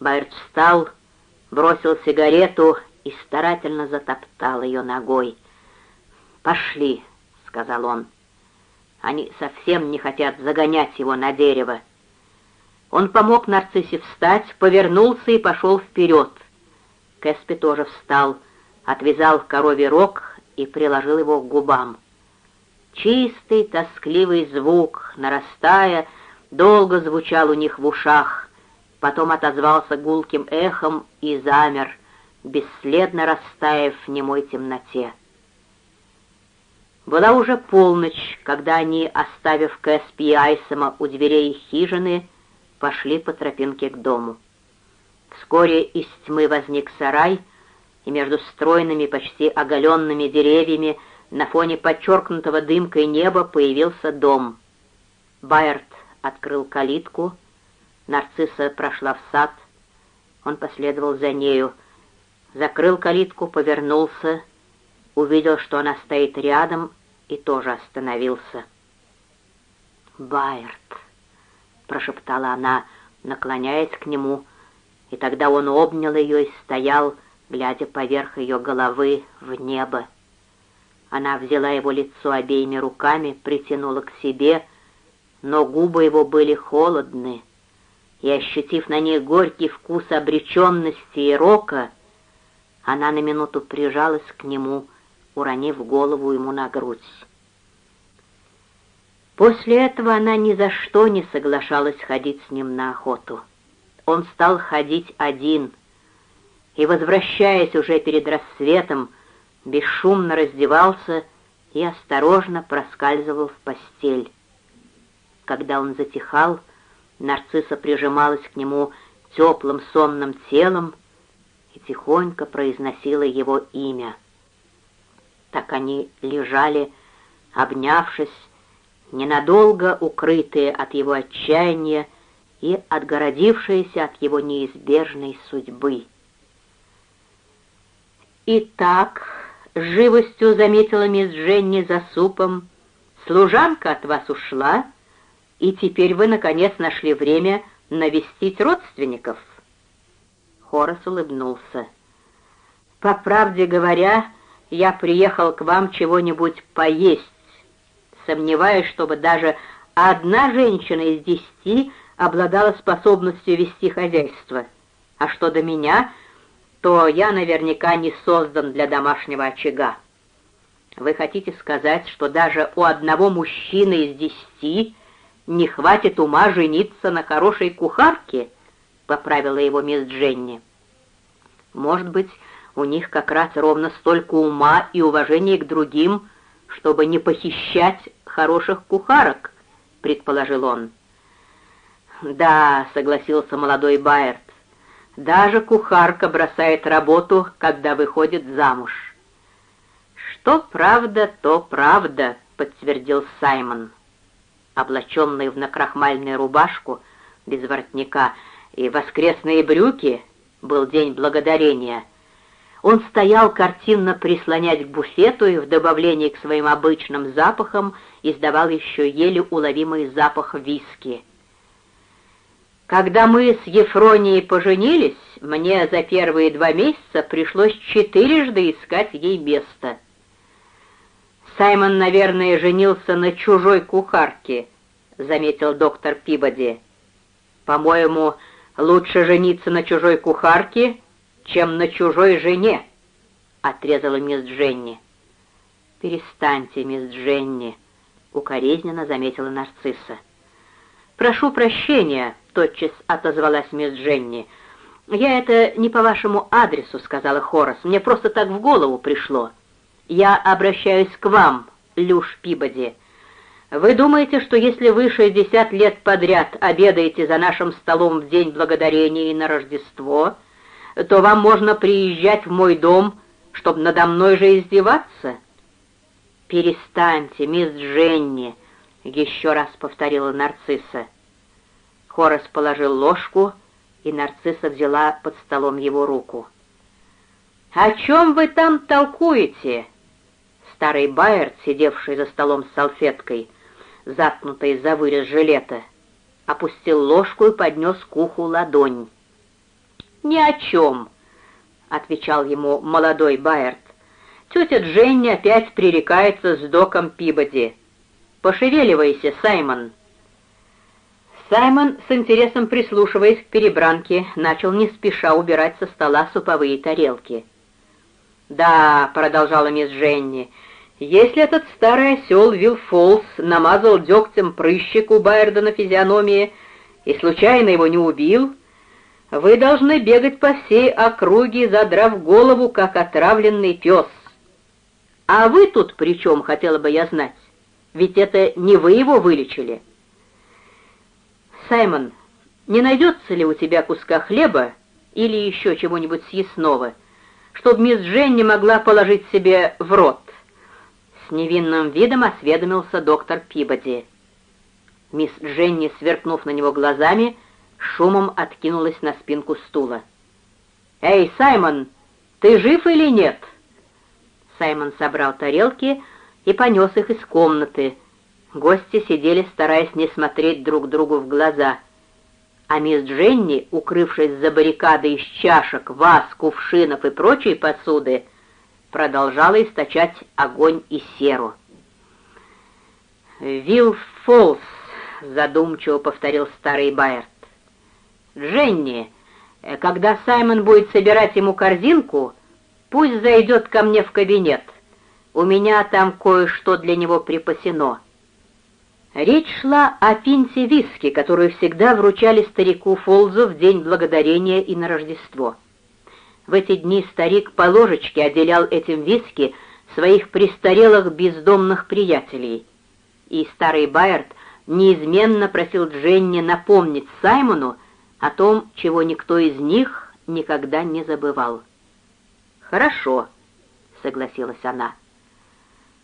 Байерт встал, бросил сигарету и старательно затоптал ее ногой. «Пошли», — сказал он. «Они совсем не хотят загонять его на дерево». Он помог нарциссе встать, повернулся и пошел вперед. Кэспи тоже встал, отвязал коровий рог и приложил его к губам. Чистый, тоскливый звук, нарастая, долго звучал у них в ушах, потом отозвался гулким эхом и замер, бесследно растаяв в немой темноте. Была уже полночь, когда они, оставив Кэспи и Айсома у дверей хижины, пошли по тропинке к дому. Вскоре из тьмы возник сарай, и между стройными, почти оголенными деревьями на фоне подчеркнутого дымкой неба появился дом. Байерт открыл калитку, нарцисса прошла в сад, он последовал за нею, закрыл калитку, повернулся, увидел, что она стоит рядом, и тоже остановился. «Байерт», — прошептала она, наклоняясь к нему, и тогда он обнял ее и стоял, глядя поверх ее головы в небо. Она взяла его лицо обеими руками, притянула к себе, но губы его были холодны, и, ощутив на них горький вкус обреченности и рока, она на минуту прижалась к нему, уронив голову ему на грудь. После этого она ни за что не соглашалась ходить с ним на охоту. Он стал ходить один, и, возвращаясь уже перед рассветом, бесшумно раздевался и осторожно проскальзывал в постель. Когда он затихал, нарцисса прижималась к нему теплым сонным телом и тихонько произносила его имя. Так они лежали, обнявшись, ненадолго укрытые от его отчаяния и отгородившиеся от его неизбежной судьбы. «Итак», — живостью заметила мисс Дженни за супом, «служанка от вас ушла, и теперь вы, наконец, нашли время навестить родственников». Хорас улыбнулся. «По правде говоря, я приехал к вам чего-нибудь поесть. Сомневаюсь, чтобы даже одна женщина из десяти обладала способностью вести хозяйство. А что до меня, то я наверняка не создан для домашнего очага. Вы хотите сказать, что даже у одного мужчины из десяти не хватит ума жениться на хорошей кухарке?» — поправила его мисс Дженни. «Может быть, у них как раз ровно столько ума и уважения к другим, чтобы не похищать хороших кухарок», — предположил он. «Да», — согласился молодой Байерт, даже кухарка бросает работу, когда выходит замуж. «Что правда, то правда», — подтвердил Саймон. Облаченный в накрахмальную рубашку, без воротника и воскресные брюки, был день благодарения. Он стоял картинно прислонять к буфету и в добавлении к своим обычным запахам издавал еще еле уловимый запах виски — когда мы с Ефронией поженились, мне за первые два месяца пришлось четырежды искать ей место. Саймон, наверное, женился на чужой кухарке, заметил доктор Пибоди. По-моему, лучше жениться на чужой кухарке, чем на чужой жене, отрезала мисс Дженни. Перестаньте, мисс Дженни, укоризненно заметила нарцисса. Прошу прощения, — тотчас отозвалась мисс Дженни. «Я это не по вашему адресу», — сказала Хорас. «Мне просто так в голову пришло. Я обращаюсь к вам, Люш Пибоди. Вы думаете, что если вы шестьдесят лет подряд обедаете за нашим столом в День Благодарения и на Рождество, то вам можно приезжать в мой дом, чтобы надо мной же издеваться?» «Перестаньте, мисс Дженни», — еще раз повторила нарцисса. Хорос положил ложку, и нарцисса взяла под столом его руку. «О чем вы там толкуете?» Старый Байерт, сидевший за столом с салфеткой, заткнутой за вырез жилета, опустил ложку и поднес к уху ладонь. «Ни о чем», — отвечал ему молодой Байерт. «Тетя Дженни опять пререкается с доком Пибоди. Пошевеливайся, Саймон». Саймон, с интересом прислушиваясь к перебранке, начал не спеша убирать со стола суповые тарелки. «Да», — продолжала мисс Дженни, — «если этот старый осел Вилл Фолс намазал дегтем прыщик у Байерда на физиономии и случайно его не убил, вы должны бегать по всей округе, задрав голову, как отравленный пес. А вы тут при чем, хотела бы я знать? Ведь это не вы его вылечили». «Саймон, не найдется ли у тебя куска хлеба или еще чего-нибудь съестного, чтобы мисс Дженни могла положить себе в рот?» С невинным видом осведомился доктор Пибоди. Мисс Дженни, сверкнув на него глазами, шумом откинулась на спинку стула. «Эй, Саймон, ты жив или нет?» Саймон собрал тарелки и понес их из комнаты, Гости сидели, стараясь не смотреть друг другу в глаза. А мисс Дженни, укрывшись за баррикадой из чашек, ваз, кувшинов и прочей посуды, продолжала источать огонь и серу. «Вилл Фолс», — задумчиво повторил старый Байерт. «Дженни, когда Саймон будет собирать ему корзинку, пусть зайдет ко мне в кабинет. У меня там кое-что для него припасено». Речь шла о пинте виски, которую всегда вручали старику Фолзу в День Благодарения и на Рождество. В эти дни старик по ложечке отделял этим виски своих престарелых бездомных приятелей. И старый Байерт неизменно просил Дженни напомнить Саймону о том, чего никто из них никогда не забывал. «Хорошо», — согласилась она.